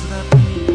slept